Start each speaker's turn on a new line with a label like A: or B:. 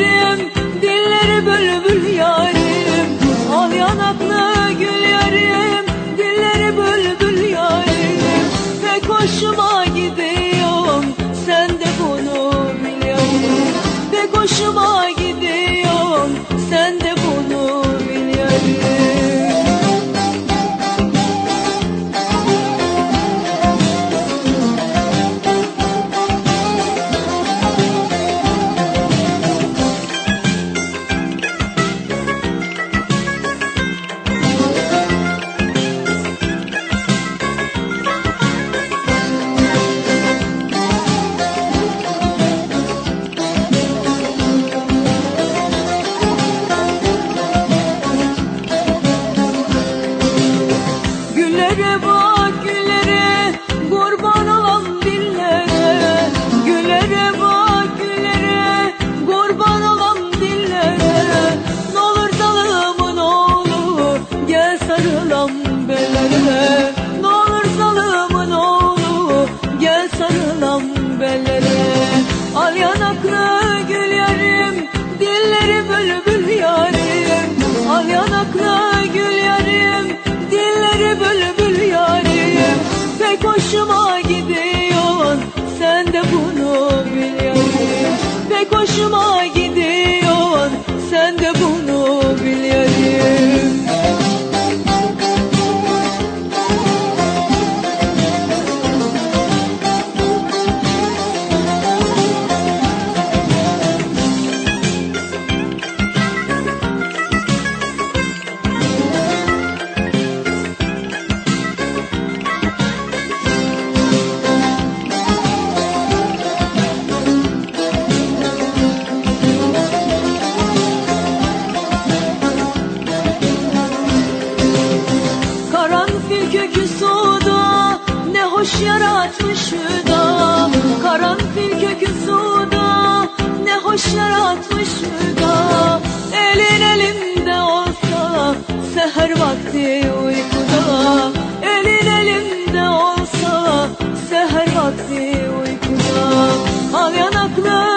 A: yarim Dilleri bülbül yarim. Al yanaklı gül yarim Dilleri bülbül yarim. Pek hoşuma gidiyorum Sen de bunu biliyorum Pek hoşuma Güllere bak güllere kurban olan dillere. Güllere bak güllere kurban olan dillere. Ne olur zalımın oğlu gel sarılan bellere kökü suda ne hoş yaratmış hüda. Karanfil kökü suda ne hoş yaratmış hüda. Elin elimde olsa seher vakti uykuda. Elin elimde olsa seher vakti uykuda. Al yanakları